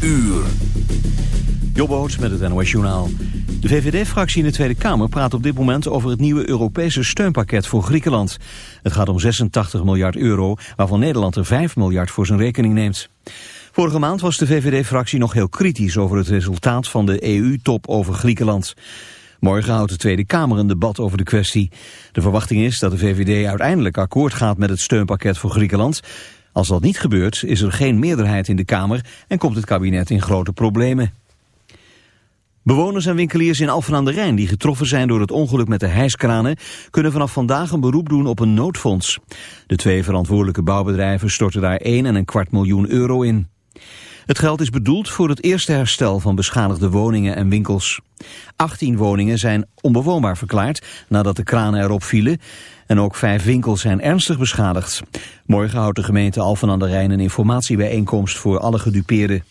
uur. Jobboot met het NOS Journaal. De VVD-fractie in de Tweede Kamer praat op dit moment over het nieuwe Europese steunpakket voor Griekenland. Het gaat om 86 miljard euro, waarvan Nederland er 5 miljard voor zijn rekening neemt. Vorige maand was de VVD-fractie nog heel kritisch over het resultaat van de EU-top over Griekenland. Morgen houdt de Tweede Kamer een debat over de kwestie. De verwachting is dat de VVD uiteindelijk akkoord gaat met het steunpakket voor Griekenland. Als dat niet gebeurt is er geen meerderheid in de Kamer en komt het kabinet in grote problemen. Bewoners en winkeliers in Alphen aan de Rijn die getroffen zijn door het ongeluk met de hijskranen kunnen vanaf vandaag een beroep doen op een noodfonds. De twee verantwoordelijke bouwbedrijven storten daar 1 en een kwart miljoen euro in. Het geld is bedoeld voor het eerste herstel van beschadigde woningen en winkels. 18 woningen zijn onbewoonbaar verklaard nadat de kranen erop vielen. En ook vijf winkels zijn ernstig beschadigd. Morgen houdt de gemeente Alphen aan de Rijn een informatiebijeenkomst voor alle gedupeerden.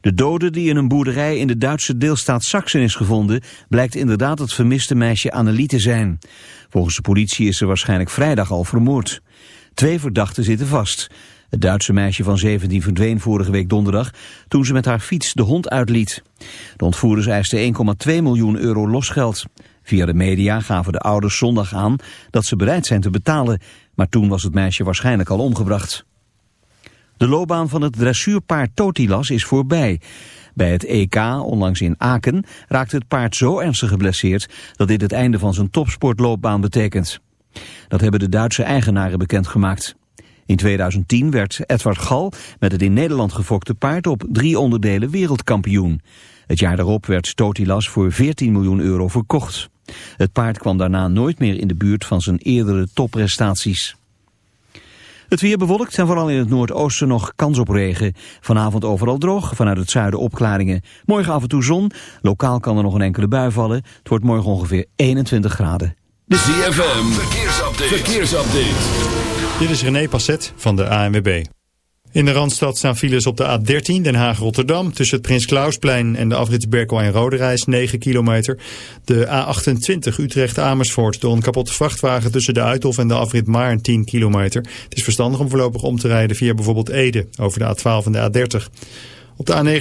De dode die in een boerderij in de Duitse deelstaat Sachsen is gevonden... blijkt inderdaad het vermiste meisje Annelie te zijn. Volgens de politie is ze waarschijnlijk vrijdag al vermoord. Twee verdachten zitten vast. Het Duitse meisje van 17 verdween vorige week donderdag... toen ze met haar fiets de hond uitliet. De ontvoerders eisten 1,2 miljoen euro losgeld. Via de media gaven de ouders zondag aan dat ze bereid zijn te betalen... maar toen was het meisje waarschijnlijk al omgebracht. De loopbaan van het dressuurpaard Totilas is voorbij. Bij het EK, onlangs in Aken, raakte het paard zo ernstig geblesseerd... dat dit het einde van zijn topsportloopbaan betekent. Dat hebben de Duitse eigenaren bekendgemaakt. In 2010 werd Edward Gal met het in Nederland gefokte paard op drie onderdelen wereldkampioen. Het jaar daarop werd Totilas voor 14 miljoen euro verkocht. Het paard kwam daarna nooit meer in de buurt van zijn eerdere topprestaties. Het weer bewolkt en vooral in het noordoosten nog kans op regen. Vanavond overal droog, vanuit het zuiden opklaringen. Morgen af en toe zon, lokaal kan er nog een enkele bui vallen. Het wordt morgen ongeveer 21 graden. De ZFM, verkeersupdate. verkeersupdate. Dit is René Passet van de ANWB. In de Randstad staan files op de A13 Den Haag-Rotterdam... tussen het Prins Klausplein en de afrits Berkel en Roderijs 9 kilometer. De A28 Utrecht-Amersfoort door een kapotte vrachtwagen... tussen de Uithof en de afrit Maarn 10 kilometer. Het is verstandig om voorlopig om te rijden via bijvoorbeeld Ede... over de A12 en de A30. Op de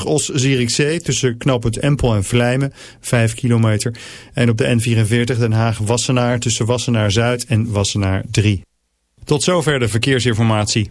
A59 Os-Zierikzee tussen knooppunt Empel en Vlijmen, 5 kilometer. En op de N44 Den Haag-Wassenaar tussen Wassenaar-Zuid en Wassenaar 3. Tot zover de verkeersinformatie.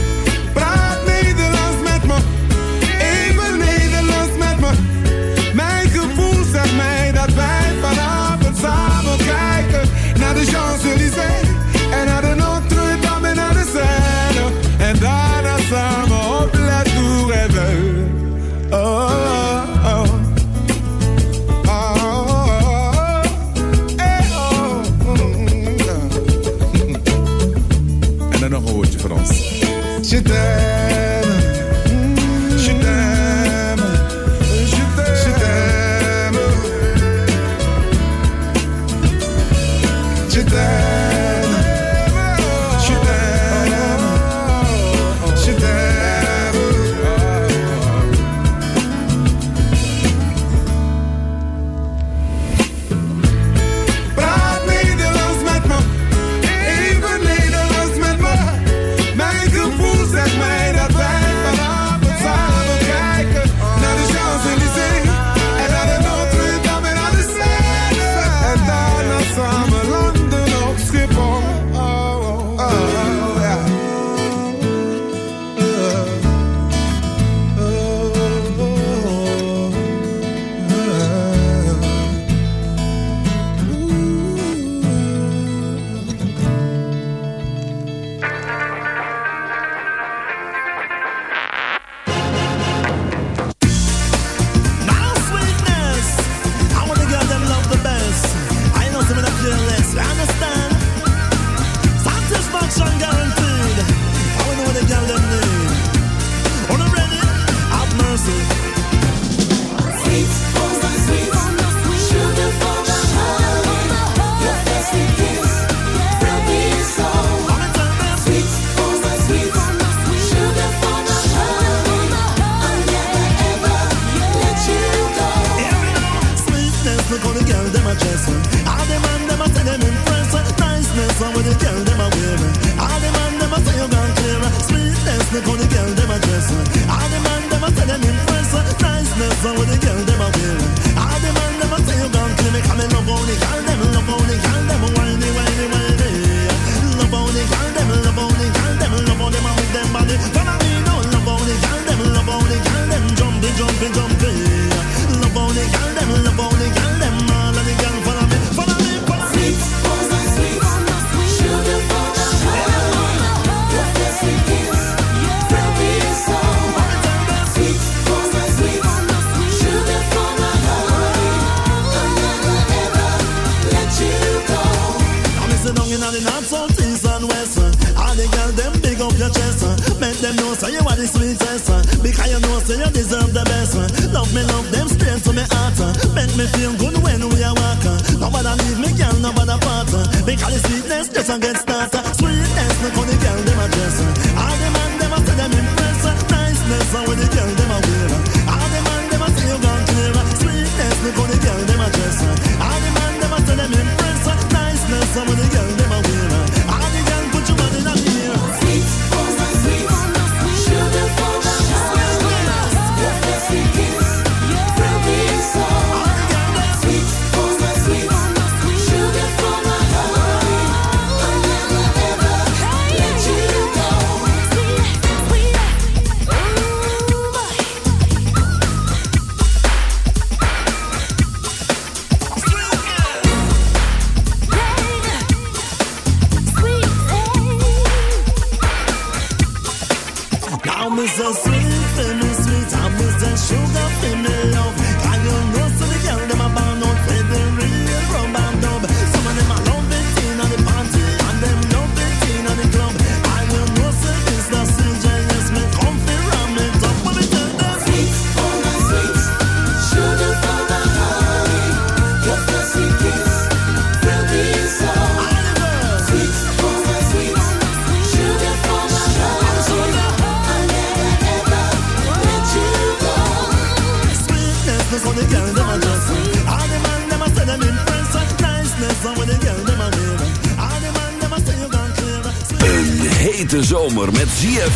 and with the girl them a wear. All the man them a say you gone. Sweetness look how the girl them a dress.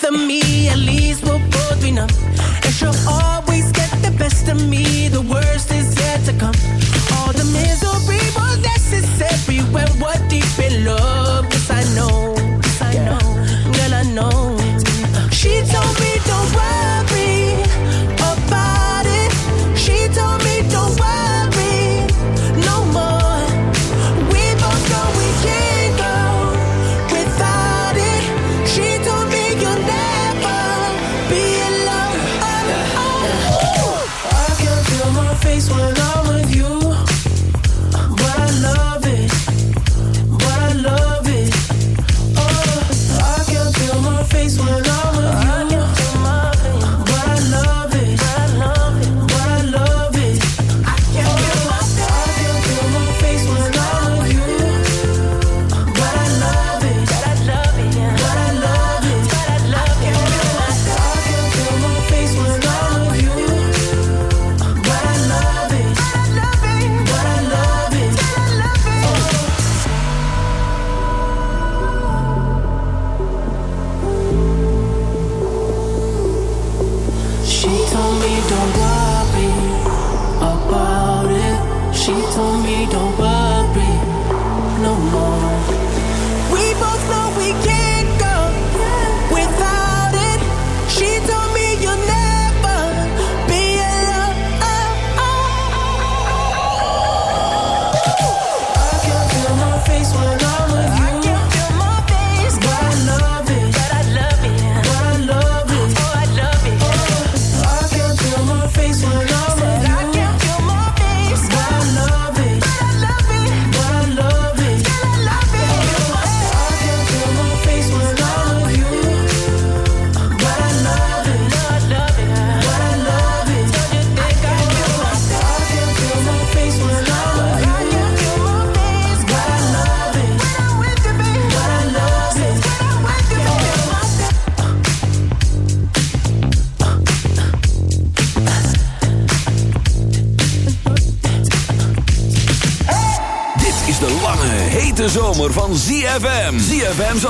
with me.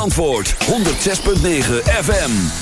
Antwoord 106.9 FM.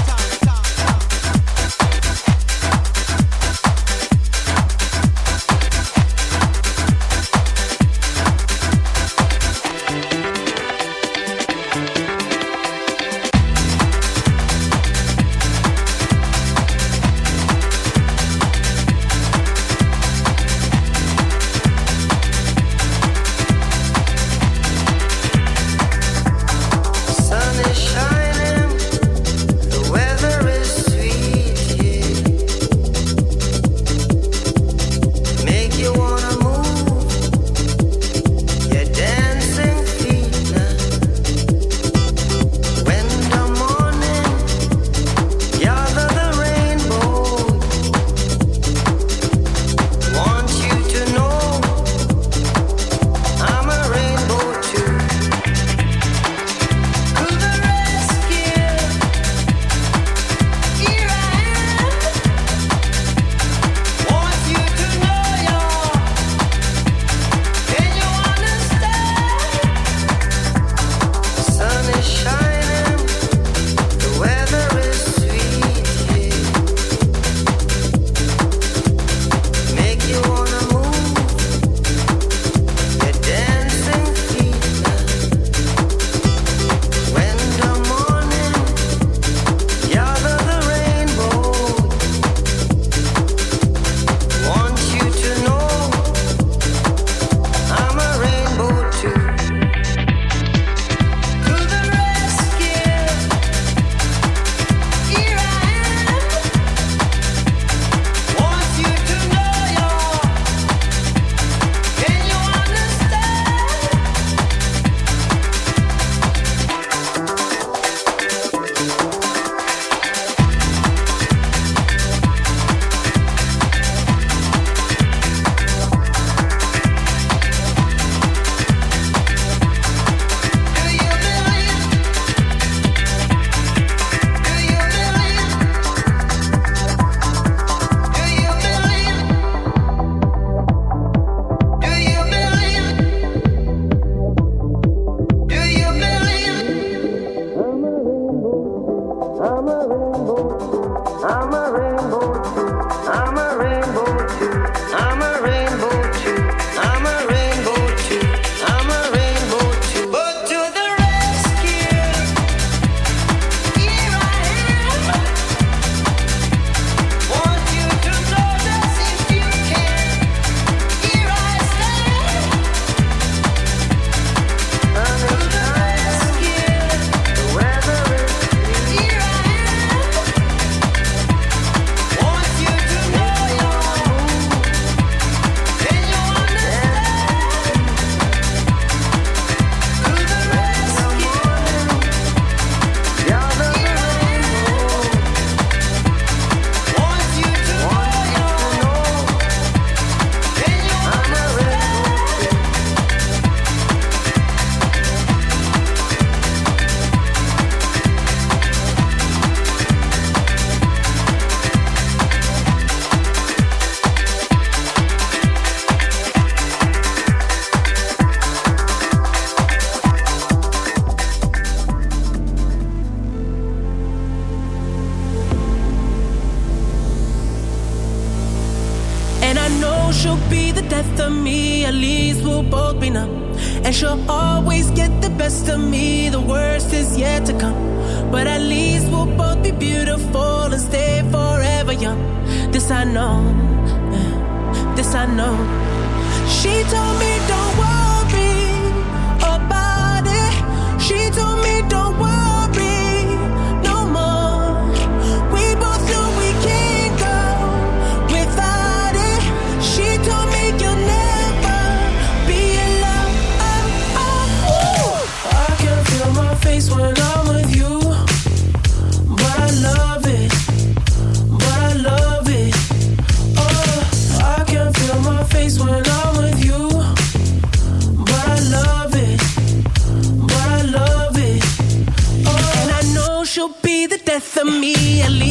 bien.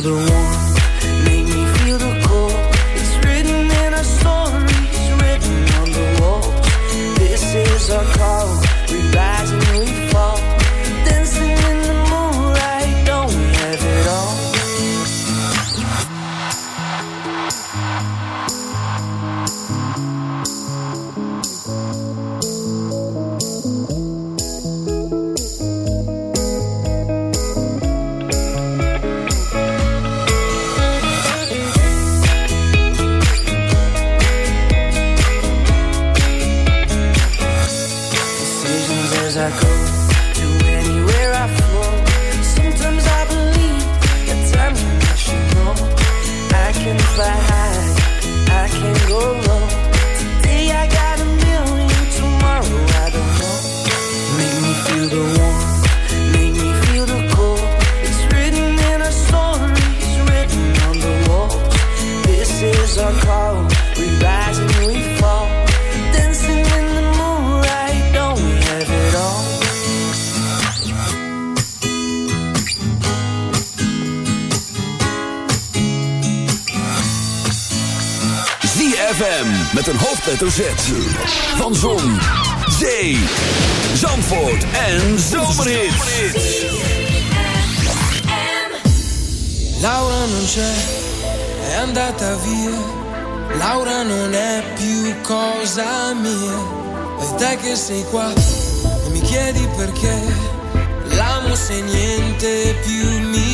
the warmth I can go een hoofdletter Z. Van Zon, Zee, Zandvoort en Zomerhit. Laura non c'è, è andata via. Laura non è più cosa mia. E te che sei qua e mi chiedi perché. L'amo se niente più mia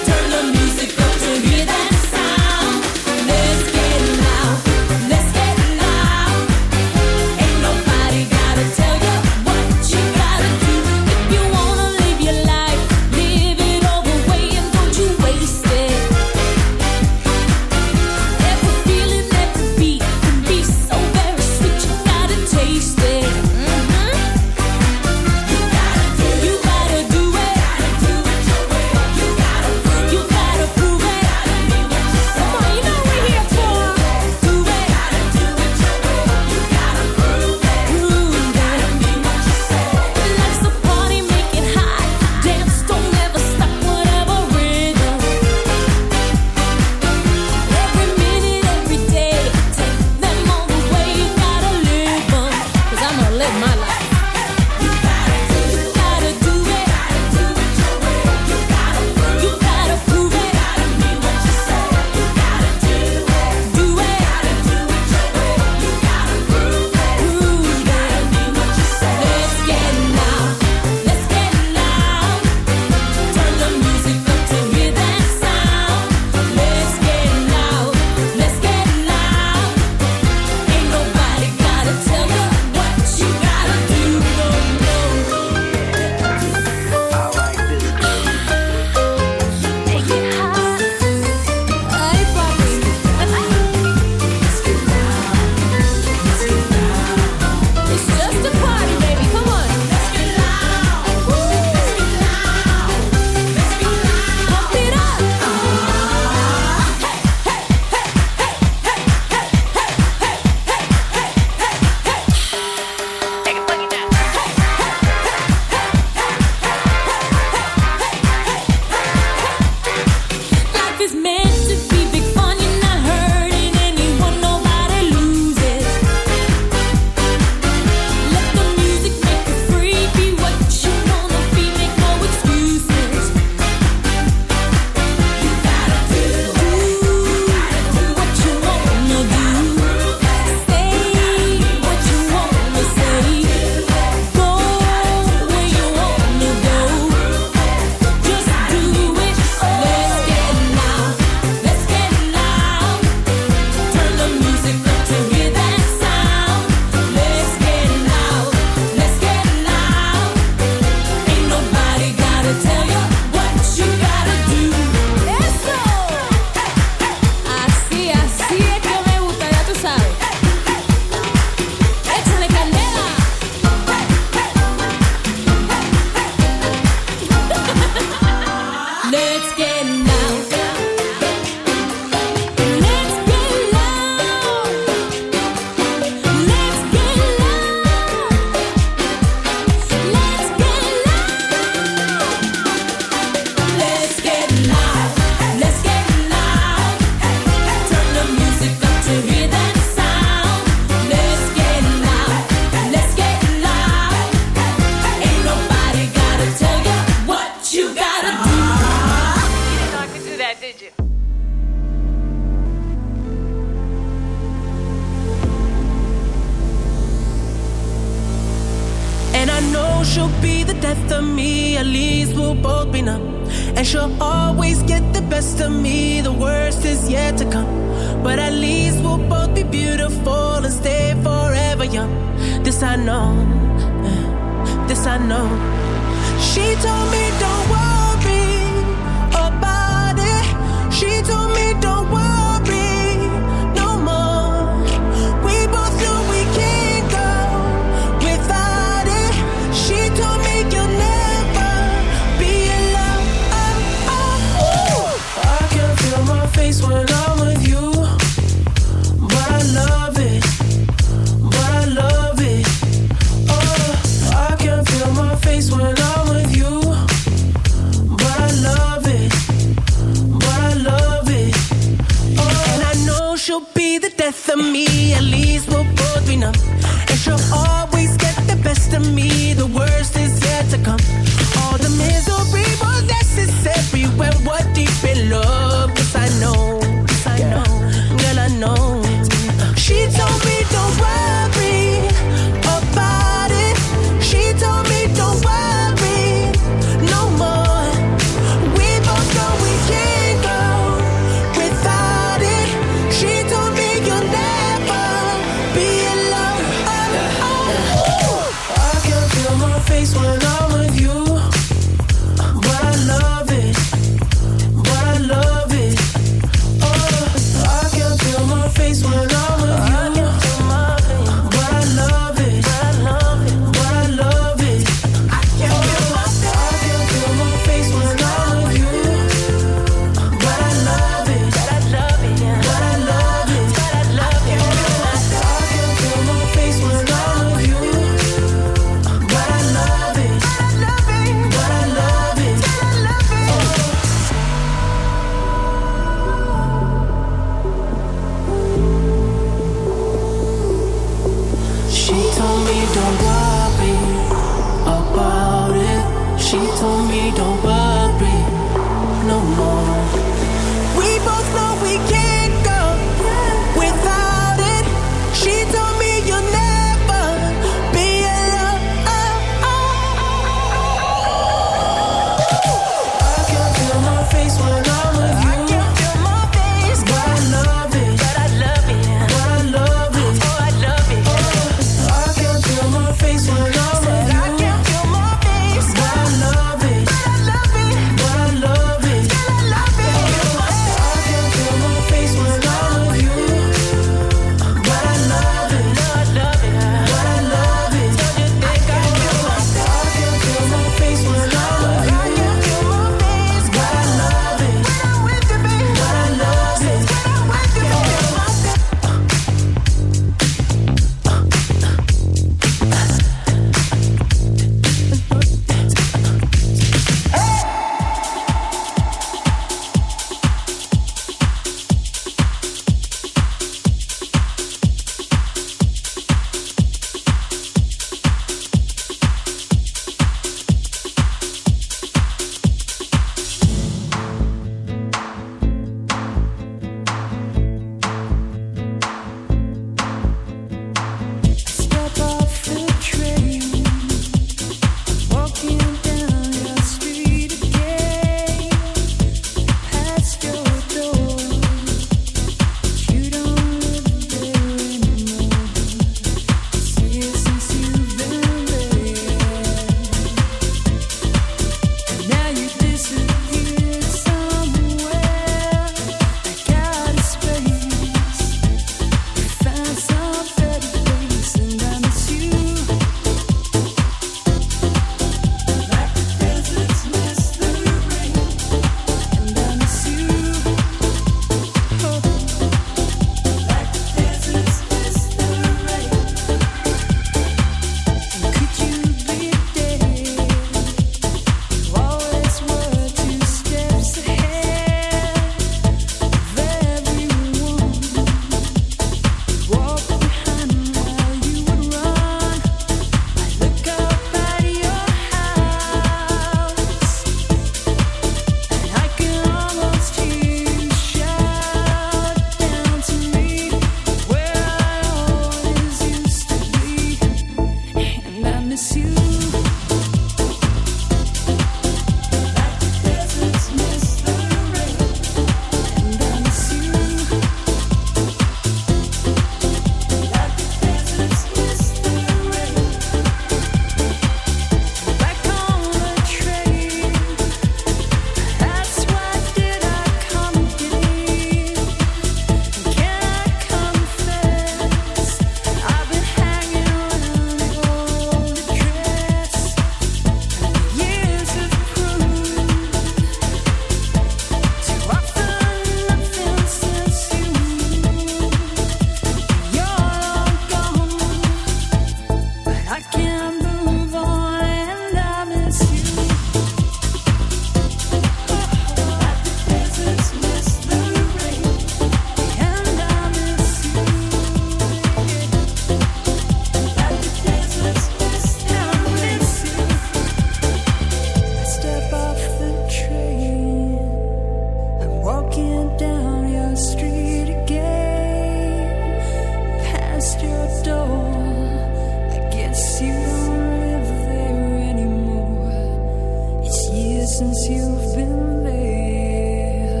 since you've been there,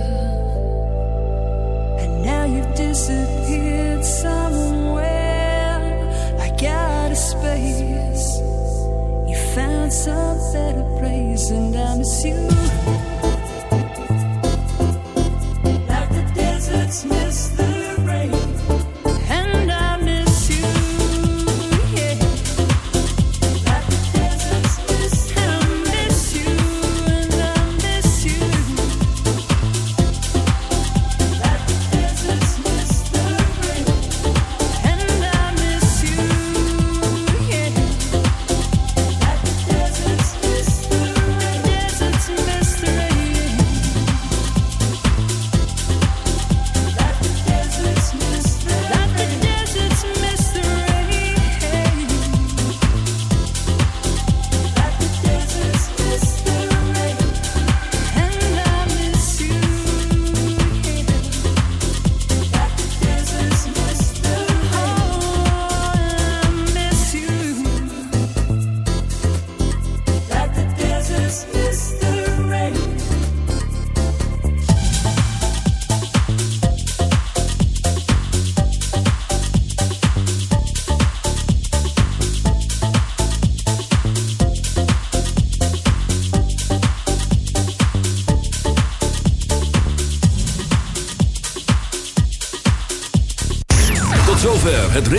and now you've disappeared somewhere I got a space. You found some better place, and I miss you.